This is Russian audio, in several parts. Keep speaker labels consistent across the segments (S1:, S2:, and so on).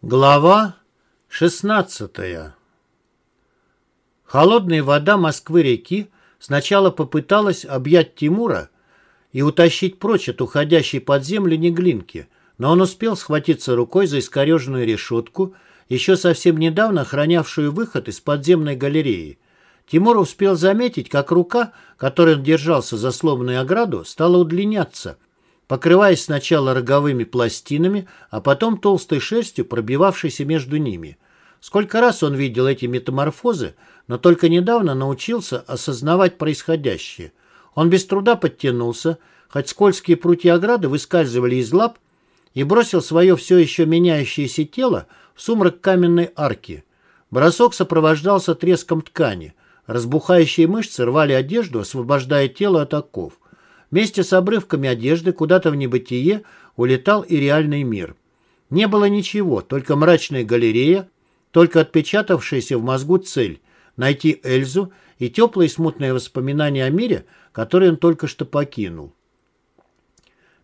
S1: Глава 16 Холодная вода Москвы-реки сначала попыталась объять Тимура и утащить прочь от уходящей под землю Неглинки, но он успел схватиться рукой за искореженную решетку, еще совсем недавно охранявшую выход из подземной галереи. Тимур успел заметить, как рука, которой он держался за сломанную ограду, стала удлиняться – покрываясь сначала роговыми пластинами, а потом толстой шерстью, пробивавшейся между ними. Сколько раз он видел эти метаморфозы, но только недавно научился осознавать происходящее. Он без труда подтянулся, хоть скользкие прутья ограды выскальзывали из лап, и бросил свое все еще меняющееся тело в сумрак каменной арки. Бросок сопровождался треском ткани. Разбухающие мышцы рвали одежду, освобождая тело от оков. Вместе с обрывками одежды куда-то в небытие улетал и реальный мир. Не было ничего, только мрачная галерея, только отпечатавшаяся в мозгу цель – найти Эльзу и теплые смутные воспоминания о мире, который он только что покинул.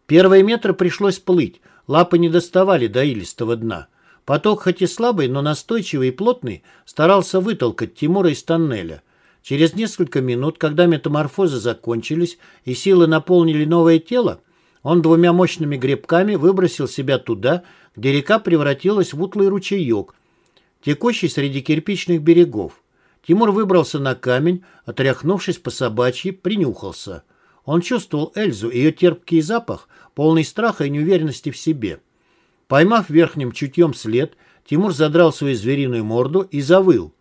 S1: Первые метры пришлось плыть, лапы не доставали до илистого дна. Поток, хоть и слабый, но настойчивый и плотный, старался вытолкать Тимура из тоннеля – Через несколько минут, когда метаморфозы закончились и силы наполнили новое тело, он двумя мощными гребками выбросил себя туда, где река превратилась в утлый ручеек, текущий среди кирпичных берегов. Тимур выбрался на камень, отряхнувшись по собачьи, принюхался. Он чувствовал Эльзу, ее терпкий запах, полный страха и неуверенности в себе. Поймав верхним чутьем след, Тимур задрал свою звериную морду и завыл.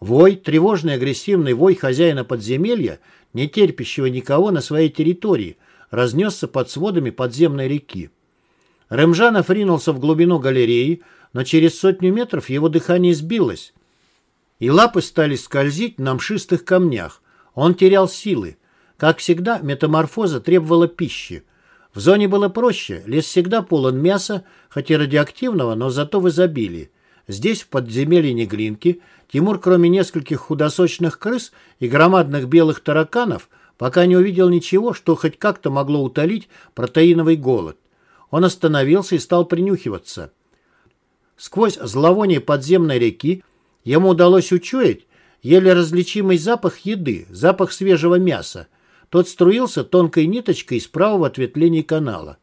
S1: Вой, тревожный агрессивный вой хозяина подземелья, не терпящего никого на своей территории, разнесся под сводами подземной реки. Рэмжанов ринулся в глубину галереи, но через сотню метров его дыхание сбилось, и лапы стали скользить на мшистых камнях. Он терял силы. Как всегда, метаморфоза требовала пищи. В зоне было проще, лес всегда полон мяса, хоть и радиоактивного, но зато в изобилии. Здесь, в подземелье Неглинки, Тимур, кроме нескольких худосочных крыс и громадных белых тараканов, пока не увидел ничего, что хоть как-то могло утолить протеиновый голод. Он остановился и стал принюхиваться. Сквозь зловоние подземной реки ему удалось учуять еле различимый запах еды, запах свежего мяса. Тот струился тонкой ниточкой из правого ответвления канала.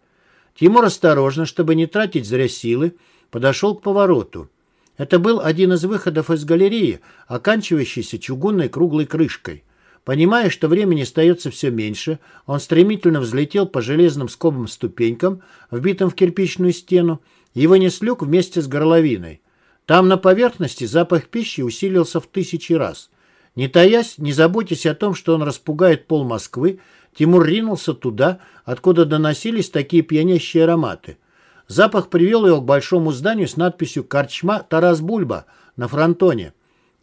S1: Тимур осторожно, чтобы не тратить зря силы, подошел к повороту. Это был один из выходов из галереи, оканчивающийся чугунной круглой крышкой. Понимая, что времени остается все меньше, он стремительно взлетел по железным скобам ступенькам, вбитым в кирпичную стену, и вынес люк вместе с горловиной. Там на поверхности запах пищи усилился в тысячи раз. Не таясь, не заботясь о том, что он распугает пол Москвы, Тимур ринулся туда, откуда доносились такие пьянящие ароматы – Запах привел его к большому зданию с надписью «Корчма Тарас Бульба» на фронтоне.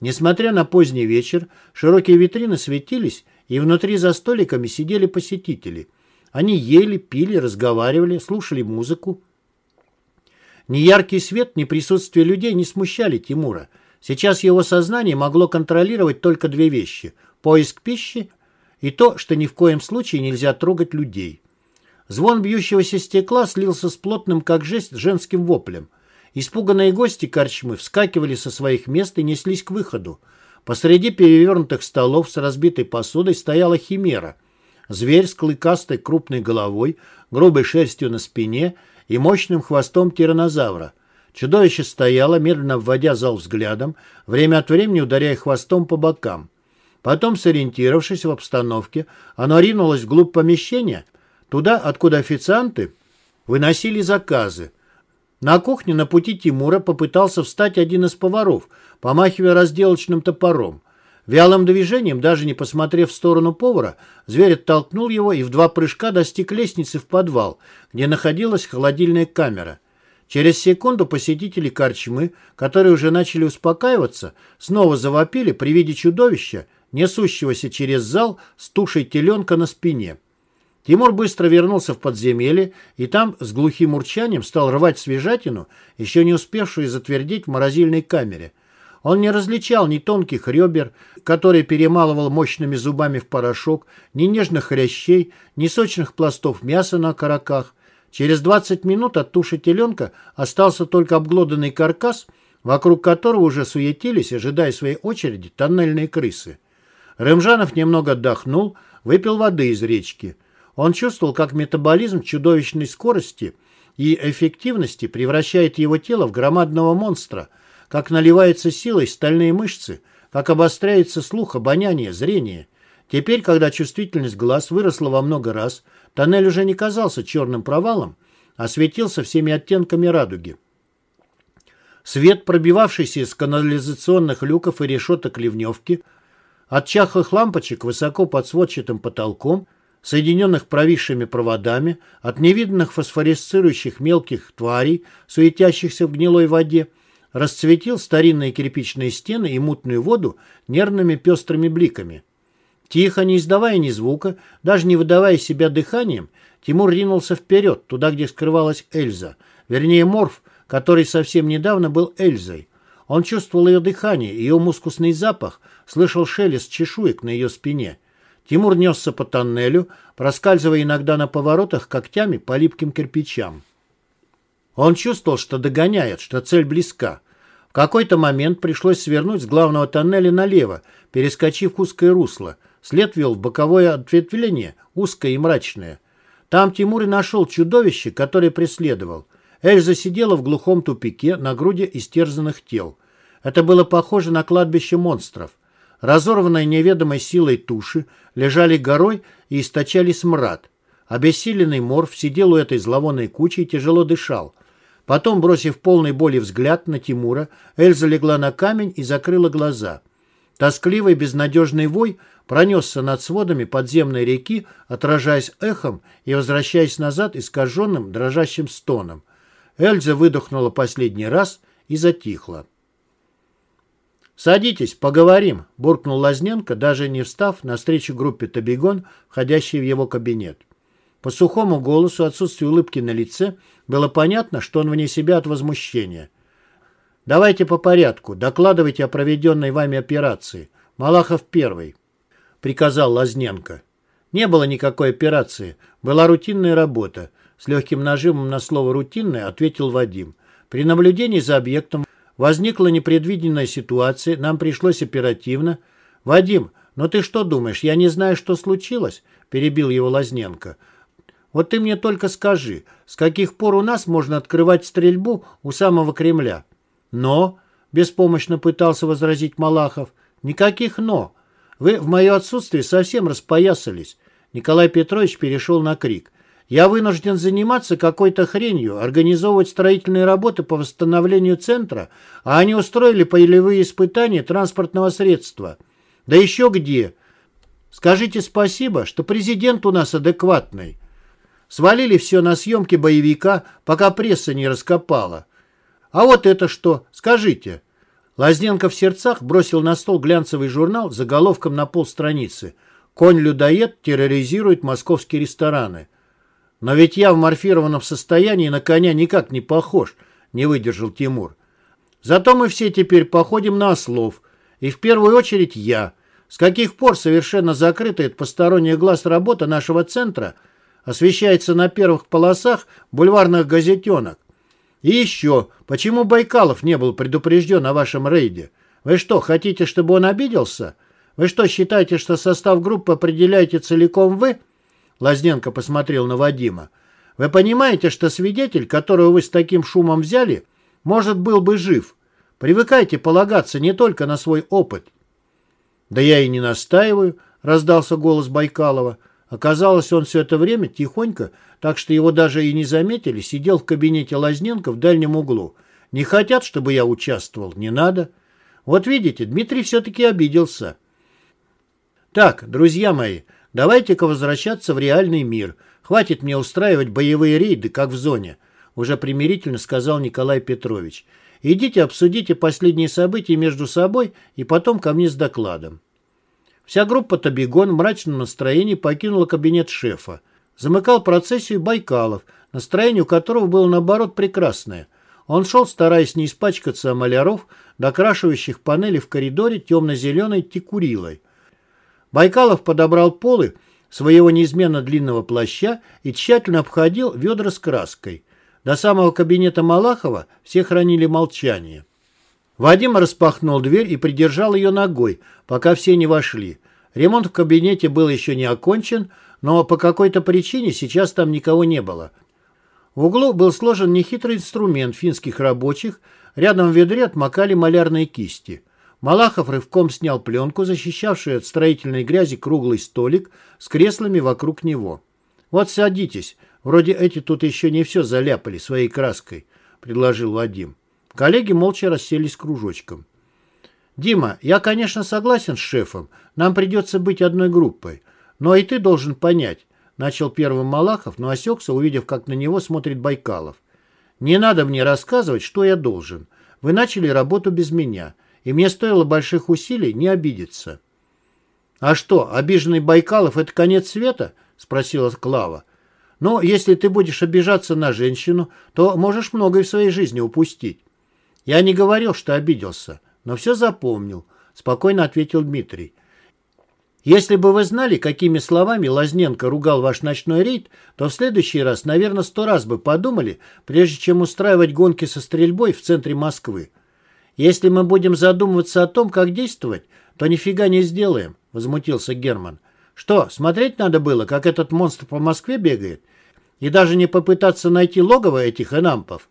S1: Несмотря на поздний вечер, широкие витрины светились, и внутри за столиками сидели посетители. Они ели, пили, разговаривали, слушали музыку. Ни яркий свет, ни присутствие людей не смущали Тимура. Сейчас его сознание могло контролировать только две вещи – поиск пищи и то, что ни в коем случае нельзя трогать людей. Звон бьющегося стекла слился с плотным, как жесть, женским воплем. Испуганные гости корчмы вскакивали со своих мест и неслись к выходу. Посреди перевернутых столов с разбитой посудой стояла химера. Зверь с клыкастой крупной головой, грубой шерстью на спине и мощным хвостом тиранозавра. Чудовище стояло, медленно вводя зал взглядом, время от времени ударяя хвостом по бокам. Потом, сориентировавшись в обстановке, оно ринулось вглубь помещения Туда, откуда официанты выносили заказы. На кухне на пути Тимура попытался встать один из поваров, помахивая разделочным топором. Вялым движением, даже не посмотрев в сторону повара, зверь оттолкнул его и в два прыжка достиг лестницы в подвал, где находилась холодильная камера. Через секунду посетители корчмы, которые уже начали успокаиваться, снова завопили при виде чудовища, несущегося через зал с тушей теленка на спине. Тимур быстро вернулся в подземелье и там с глухим урчанием стал рвать свежатину, еще не успевшую затвердить в морозильной камере. Он не различал ни тонких ребер, которые перемалывал мощными зубами в порошок, ни нежных хрящей, ни сочных пластов мяса на караках. Через 20 минут от туши теленка остался только обглоданный каркас, вокруг которого уже суетились, ожидая своей очереди, тоннельные крысы. Рымжанов немного отдохнул, выпил воды из речки. Он чувствовал, как метаболизм чудовищной скорости и эффективности превращает его тело в громадного монстра, как наливается силой стальные мышцы, как обостряется слух, обоняние, зрение. Теперь, когда чувствительность глаз выросла во много раз, тоннель уже не казался черным провалом, а светился всеми оттенками радуги. Свет, пробивавшийся из канализационных люков и решеток ливневки, от чахлых лампочек высоко под сводчатым потолком, соединенных провисшими проводами, от невиданных фосфоресцирующих мелких тварей, суетящихся в гнилой воде, расцветил старинные кирпичные стены и мутную воду нервными пестрыми бликами. Тихо, не издавая ни звука, даже не выдавая себя дыханием, Тимур ринулся вперед, туда, где скрывалась Эльза, вернее Морф, который совсем недавно был Эльзой. Он чувствовал ее дыхание, ее мускусный запах, слышал шелест чешуек на ее спине. Тимур несся по тоннелю, проскальзывая иногда на поворотах когтями по липким кирпичам. Он чувствовал, что догоняет, что цель близка. В какой-то момент пришлось свернуть с главного тоннеля налево, перескочив узкое русло. След вел в боковое ответвление, узкое и мрачное. Там Тимур и нашел чудовище, которое преследовал. Эльза сидела в глухом тупике на груди истерзанных тел. Это было похоже на кладбище монстров. Разорванные неведомой силой туши лежали горой и источали смрад. Обессиленный морф сидел у этой зловонной кучи и тяжело дышал. Потом, бросив полный боли взгляд на Тимура, Эльза легла на камень и закрыла глаза. Тоскливый безнадежный вой пронесся над сводами подземной реки, отражаясь эхом и возвращаясь назад искаженным дрожащим стоном. Эльза выдохнула последний раз и затихла. «Садитесь, поговорим», – буркнул Лазненко, даже не встав навстречу группе Табигон, входящей в его кабинет. По сухому голосу, отсутствию улыбки на лице, было понятно, что он вне себя от возмущения. «Давайте по порядку, докладывайте о проведенной вами операции. Малахов первый», – приказал Лазненко. Не было никакой операции, была рутинная работа. С легким нажимом на слово «рутинная» ответил Вадим. При наблюдении за объектом Возникла непредвиденная ситуация, нам пришлось оперативно. «Вадим, но ты что думаешь, я не знаю, что случилось?» – перебил его Лазненко. «Вот ты мне только скажи, с каких пор у нас можно открывать стрельбу у самого Кремля?» «Но», – беспомощно пытался возразить Малахов, – «никаких «но». Вы в мое отсутствие совсем распоясались». Николай Петрович перешел на крик. Я вынужден заниматься какой-то хренью, организовывать строительные работы по восстановлению центра, а они устроили полевые испытания транспортного средства. Да еще где? Скажите спасибо, что президент у нас адекватный. Свалили все на съемки боевика, пока пресса не раскопала. А вот это что? Скажите. Лазненко в сердцах бросил на стол глянцевый журнал с заголовком на полстраницы. «Конь-людоед терроризирует московские рестораны». «Но ведь я в морфированном состоянии на коня никак не похож», — не выдержал Тимур. «Зато мы все теперь походим на ослов. И в первую очередь я. С каких пор совершенно закрытая от посторонних глаз работа нашего центра освещается на первых полосах бульварных газетенок? И еще, почему Байкалов не был предупрежден о вашем рейде? Вы что, хотите, чтобы он обиделся? Вы что, считаете, что состав группы определяете целиком вы?» Лазненко посмотрел на Вадима. «Вы понимаете, что свидетель, которого вы с таким шумом взяли, может, был бы жив? Привыкайте полагаться не только на свой опыт». «Да я и не настаиваю», — раздался голос Байкалова. Оказалось, он все это время тихонько, так что его даже и не заметили, сидел в кабинете Лазненко в дальнем углу. «Не хотят, чтобы я участвовал? Не надо». Вот видите, Дмитрий все-таки обиделся. «Так, друзья мои, Давайте-ка возвращаться в реальный мир. Хватит мне устраивать боевые рейды, как в зоне», уже примирительно сказал Николай Петрович. «Идите обсудите последние события между собой и потом ко мне с докладом». Вся группа Табигон в мрачном настроении покинула кабинет шефа. Замыкал процессию Байкалов, настроение у которого было, наоборот, прекрасное. Он шел, стараясь не испачкаться о маляров, докрашивающих панели в коридоре темно-зеленой текурилой. Байкалов подобрал полы своего неизменно длинного плаща и тщательно обходил ведра с краской. До самого кабинета Малахова все хранили молчание. Вадим распахнул дверь и придержал ее ногой, пока все не вошли. Ремонт в кабинете был еще не окончен, но по какой-то причине сейчас там никого не было. В углу был сложен нехитрый инструмент финских рабочих, рядом в ведре отмокали малярные кисти. Малахов рывком снял пленку, защищавшую от строительной грязи круглый столик с креслами вокруг него. «Вот садитесь, вроде эти тут еще не все заляпали своей краской», — предложил Вадим. Коллеги молча расселись кружочком. «Дима, я, конечно, согласен с шефом. Нам придется быть одной группой. Но и ты должен понять», — начал первым Малахов, но осекся, увидев, как на него смотрит Байкалов. «Не надо мне рассказывать, что я должен. Вы начали работу без меня, и мне стоило больших усилий не обидеться». «А что, обиженный Байкалов — это конец света?» — спросила Клава. «Ну, если ты будешь обижаться на женщину, то можешь многое в своей жизни упустить». «Я не говорил, что обиделся, но все запомнил», — спокойно ответил Дмитрий. «Если бы вы знали, какими словами Лазненко ругал ваш ночной рейд, то в следующий раз, наверное, сто раз бы подумали, прежде чем устраивать гонки со стрельбой в центре Москвы. Если мы будем задумываться о том, как действовать, то нифига не сделаем», — возмутился Герман. «Что, смотреть надо было, как этот монстр по Москве бегает? И даже не попытаться найти логово этих энампов?»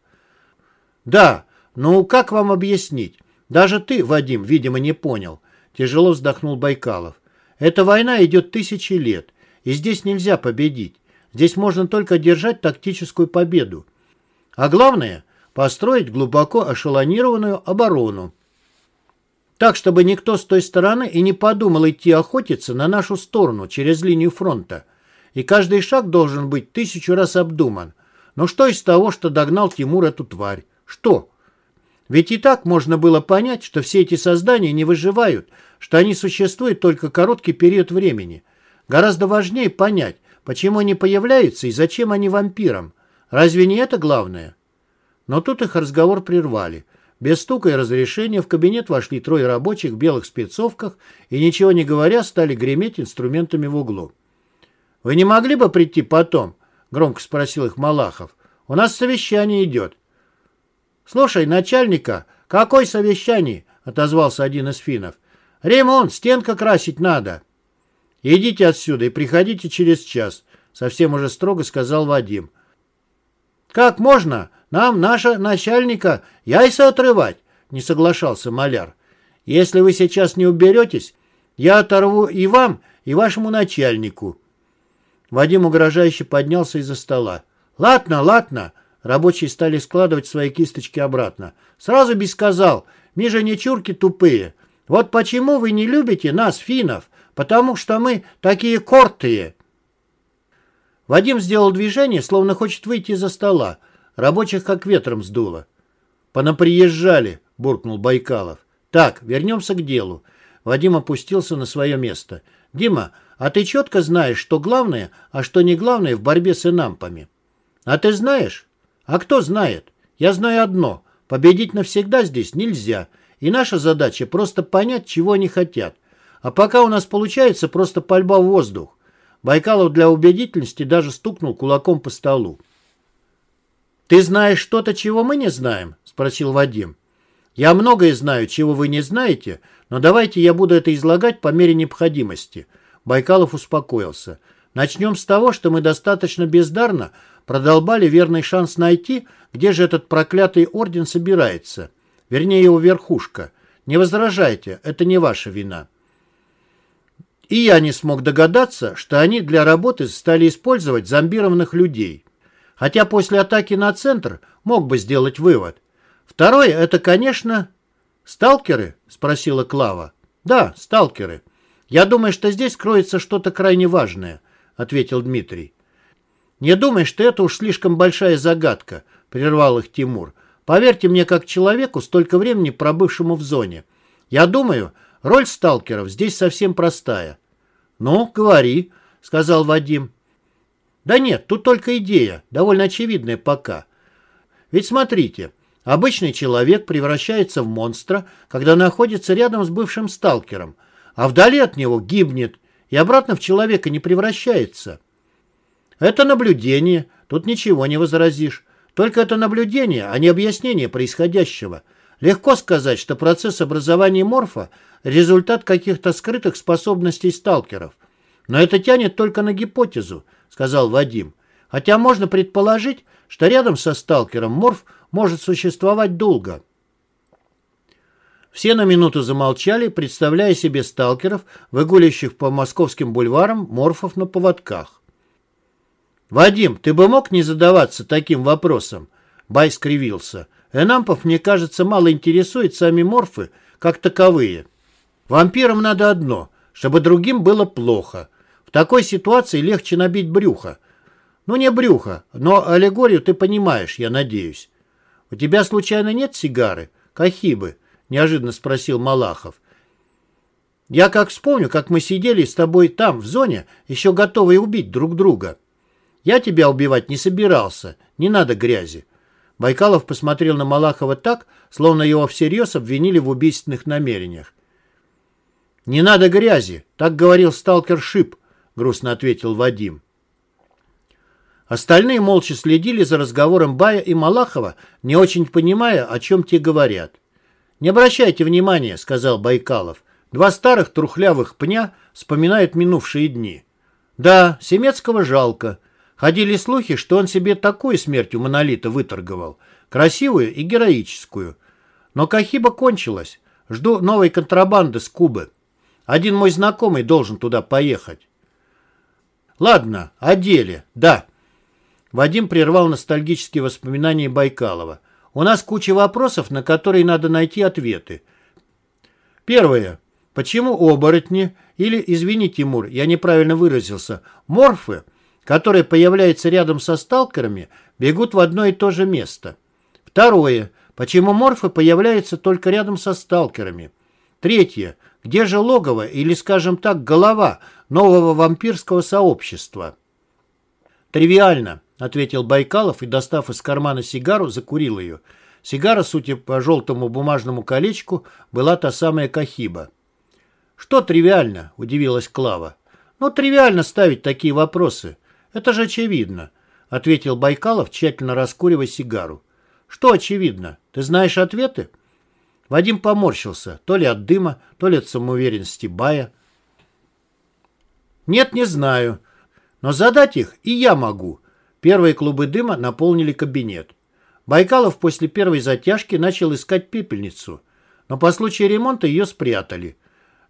S1: «Да, «Ну, как вам объяснить? Даже ты, Вадим, видимо, не понял», — тяжело вздохнул Байкалов. «Эта война идет тысячи лет, и здесь нельзя победить. Здесь можно только держать тактическую победу. А главное — построить глубоко ошелонированную оборону. Так, чтобы никто с той стороны и не подумал идти охотиться на нашу сторону через линию фронта. И каждый шаг должен быть тысячу раз обдуман. Но что из того, что догнал Тимур эту тварь? Что?» Ведь и так можно было понять, что все эти создания не выживают, что они существуют только короткий период времени. Гораздо важнее понять, почему они появляются и зачем они вампирам. Разве не это главное? Но тут их разговор прервали. Без стука и разрешения в кабинет вошли трое рабочих в белых спецовках и, ничего не говоря, стали греметь инструментами в углу. «Вы не могли бы прийти потом?» — громко спросил их Малахов. «У нас совещание идет». «Слушай, начальника, какое совещание?» — отозвался один из финнов. «Ремонт, стенка красить надо». «Идите отсюда и приходите через час», — совсем уже строго сказал Вадим. «Как можно? Нам, наша начальника, яйца отрывать?» — не соглашался маляр. «Если вы сейчас не уберетесь, я оторву и вам, и вашему начальнику». Вадим угрожающе поднялся из-за стола. «Ладно, ладно», Рабочие стали складывать свои кисточки обратно. «Сразу бы сказал, мы же не чурки тупые. Вот почему вы не любите нас, финнов? Потому что мы такие кортые». Вадим сделал движение, словно хочет выйти из-за стола. Рабочих как ветром сдуло. «Понаприезжали», — буркнул Байкалов. «Так, вернемся к делу». Вадим опустился на свое место. «Дима, а ты четко знаешь, что главное, а что не главное в борьбе с инампами?» «А ты знаешь?» А кто знает? Я знаю одно. Победить навсегда здесь нельзя. И наша задача просто понять, чего они хотят. А пока у нас получается просто пальба в воздух. Байкалов для убедительности даже стукнул кулаком по столу. «Ты знаешь что-то, чего мы не знаем?» – спросил Вадим. «Я многое знаю, чего вы не знаете, но давайте я буду это излагать по мере необходимости». Байкалов успокоился. «Начнем с того, что мы достаточно бездарно продолбали верный шанс найти, где же этот проклятый орден собирается. Вернее, его верхушка. Не возражайте, это не ваша вина. И я не смог догадаться, что они для работы стали использовать зомбированных людей. Хотя после атаки на центр мог бы сделать вывод. Второе, это, конечно... «Сталкеры?» – спросила Клава. «Да, сталкеры. Я думаю, что здесь кроется что-то крайне важное», – ответил Дмитрий. «Не думай, что это уж слишком большая загадка», — прервал их Тимур. «Поверьте мне, как человеку, столько времени пробывшему в зоне. Я думаю, роль сталкеров здесь совсем простая». «Ну, говори», — сказал Вадим. «Да нет, тут только идея, довольно очевидная пока. Ведь смотрите, обычный человек превращается в монстра, когда находится рядом с бывшим сталкером, а вдали от него гибнет, и обратно в человека не превращается. Это наблюдение, тут ничего не возразишь. Только это наблюдение, а не объяснение происходящего. Легко сказать, что процесс образования морфа – результат каких-то скрытых способностей сталкеров. Но это тянет только на гипотезу, сказал Вадим. Хотя можно предположить, что рядом со сталкером морф может существовать долго. Все на минуту замолчали, представляя себе сталкеров, выгуливающих по московским бульварам морфов на поводках. «Вадим, ты бы мог не задаваться таким вопросом?» Бай скривился. «Энампов, мне кажется, мало интересует сами морфы, как таковые. Вампирам надо одно, чтобы другим было плохо. В такой ситуации легче набить брюхо, ну, не брюхо, но аллегорию ты понимаешь, я надеюсь. У тебя случайно нет сигары? Кахибы? Неожиданно спросил Малахов. Я как вспомню, как мы сидели с тобой там, в зоне, еще готовые убить друг друга. Я тебя убивать не собирался, не надо грязи. Байкалов посмотрел на Малахова так, словно его всерьез обвинили в убийственных намерениях. «Не надо грязи», — так говорил сталкер Шип, — грустно ответил Вадим. Остальные молча следили за разговором Бая и Малахова, не очень понимая, о чем те говорят. «Не обращайте внимания», — сказал Байкалов. «Два старых трухлявых пня вспоминают минувшие дни». «Да, Семецкого жалко. Ходили слухи, что он себе такую смерть у монолита выторговал. Красивую и героическую. Но Кахиба кончилась. Жду новой контрабанды с Кубы. Один мой знакомый должен туда поехать». «Ладно, о деле, да». Вадим прервал ностальгические воспоминания Байкалова. «У нас куча вопросов, на которые надо найти ответы. Первое. Почему оборотни, или, извини, Тимур, я неправильно выразился, морфы, которые появляются рядом со сталкерами, бегут в одно и то же место? Второе. Почему морфы появляются только рядом со сталкерами? Третье. Где же логово, или, скажем так, голова нового вампирского сообщества? Тривиально ответил Байкалов и, достав из кармана сигару, закурил ее. Сигара, судя по желтому бумажному колечку, была та самая Кахиба. «Что тривиально?» – удивилась Клава. «Ну, тривиально ставить такие вопросы. Это же очевидно», – ответил Байкалов, тщательно раскуривая сигару. «Что очевидно? Ты знаешь ответы?» Вадим поморщился, то ли от дыма, то ли от самоуверенности Бая. «Нет, не знаю. Но задать их и я могу», Первые клубы дыма наполнили кабинет. Байкалов после первой затяжки начал искать пепельницу, но по случаю ремонта ее спрятали.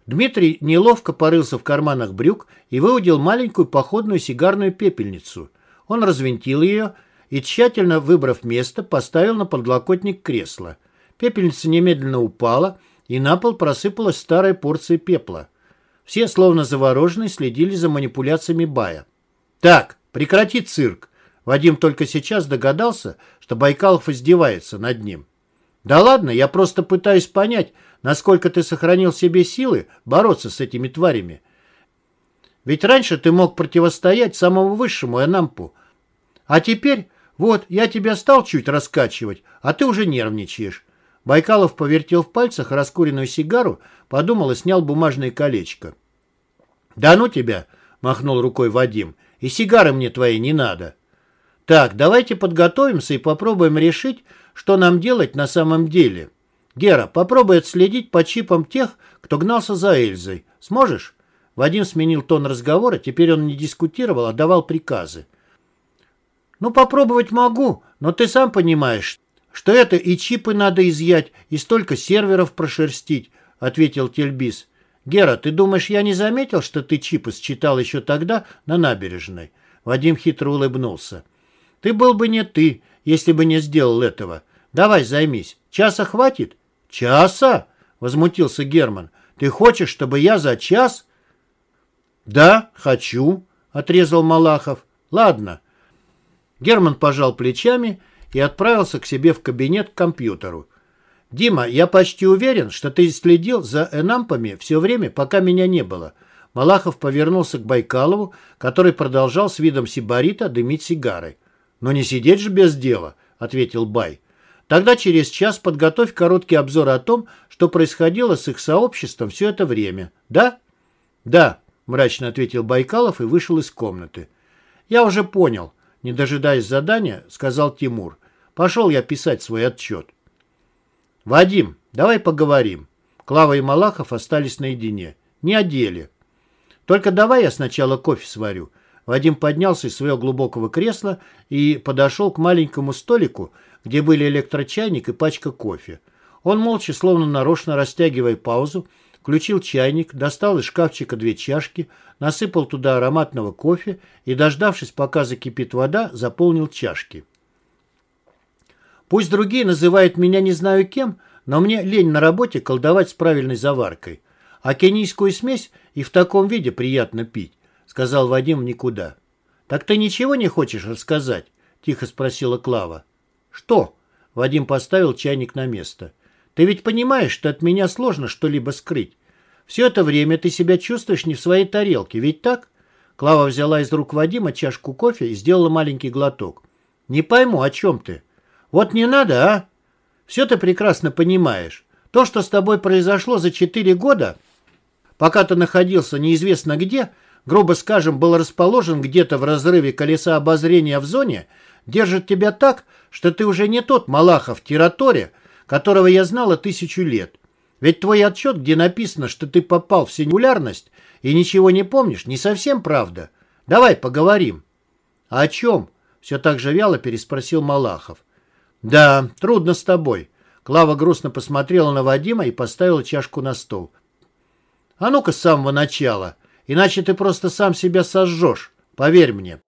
S1: Дмитрий неловко порылся в карманах брюк и выудил маленькую походную сигарную пепельницу. Он развинтил ее и, тщательно выбрав место, поставил на подлокотник кресла. Пепельница немедленно упала, и на пол просыпалась старая порция пепла. Все, словно завороженные, следили за манипуляциями Бая. «Так, прекрати цирк!» Вадим только сейчас догадался, что Байкалов издевается над ним. «Да ладно, я просто пытаюсь понять, насколько ты сохранил себе силы бороться с этими тварями. Ведь раньше ты мог противостоять самому высшему Энампу. А теперь, вот, я тебя стал чуть раскачивать, а ты уже нервничаешь». Байкалов повертел в пальцах раскуренную сигару, подумал и снял бумажное колечко. «Да ну тебя!» — махнул рукой Вадим. «И сигары мне твои не надо». Так, давайте подготовимся и попробуем решить, что нам делать на самом деле. Гера, попробуй отследить по чипам тех, кто гнался за Эльзой. Сможешь? Вадим сменил тон разговора, теперь он не дискутировал, а давал приказы. Ну, попробовать могу, но ты сам понимаешь, что это и чипы надо изъять, и столько серверов прошерстить, ответил Тельбис. Гера, ты думаешь, я не заметил, что ты чипы считал еще тогда на набережной? Вадим хитро улыбнулся. Ты был бы не ты, если бы не сделал этого. Давай займись. Часа хватит? Часа? Возмутился Герман. Ты хочешь, чтобы я за час? Да, хочу, отрезал Малахов. Ладно. Герман пожал плечами и отправился к себе в кабинет к компьютеру. «Дима, я почти уверен, что ты следил за энампами все время, пока меня не было». Малахов повернулся к Байкалову, который продолжал с видом сибарита дымить сигарой. «Но не сидеть же без дела», — ответил Бай. «Тогда через час подготовь короткий обзор о том, что происходило с их сообществом все это время. Да?» «Да», — мрачно ответил Байкалов и вышел из комнаты. «Я уже понял», — не дожидаясь задания, сказал Тимур. «Пошел я писать свой отчет». «Вадим, давай поговорим». Клава и Малахов остались наедине. Не о деле. «Только давай я сначала кофе сварю». Вадим поднялся из своего глубокого кресла и подошел к маленькому столику, где были электрочайник и пачка кофе. Он молча, словно нарочно растягивая паузу, включил чайник, достал из шкафчика две чашки, насыпал туда ароматного кофе и, дождавшись, пока закипит вода, заполнил чашки. Пусть другие называют меня не знаю кем, но мне лень на работе колдовать с правильной заваркой. А кенийскую смесь и в таком виде приятно пить, сказал Вадим никуда. Так ты ничего не хочешь рассказать? Тихо спросила Клава. Что? Вадим поставил чайник на место. Ты ведь понимаешь, что от меня сложно что-либо скрыть. Все это время ты себя чувствуешь не в своей тарелке, ведь так? Клава взяла из рук Вадима чашку кофе и сделала маленький глоток. Не пойму, о чем ты? Вот не надо, а? Все ты прекрасно понимаешь. То, что с тобой произошло за четыре года, пока ты находился неизвестно где, грубо скажем, был расположен где-то в разрыве колеса обозрения в зоне, держит тебя так, что ты уже не тот Малахов Тираторе, которого я знала тысячу лет. Ведь твой отчет, где написано, что ты попал в сингулярность и ничего не помнишь, не совсем правда. Давай поговорим. О чем? Все так же вяло переспросил Малахов. Да, трудно с тобой. Клава грустно посмотрела на Вадима и поставила чашку на стол. А ну-ка с самого начала, иначе ты просто сам себя сожжешь, поверь мне.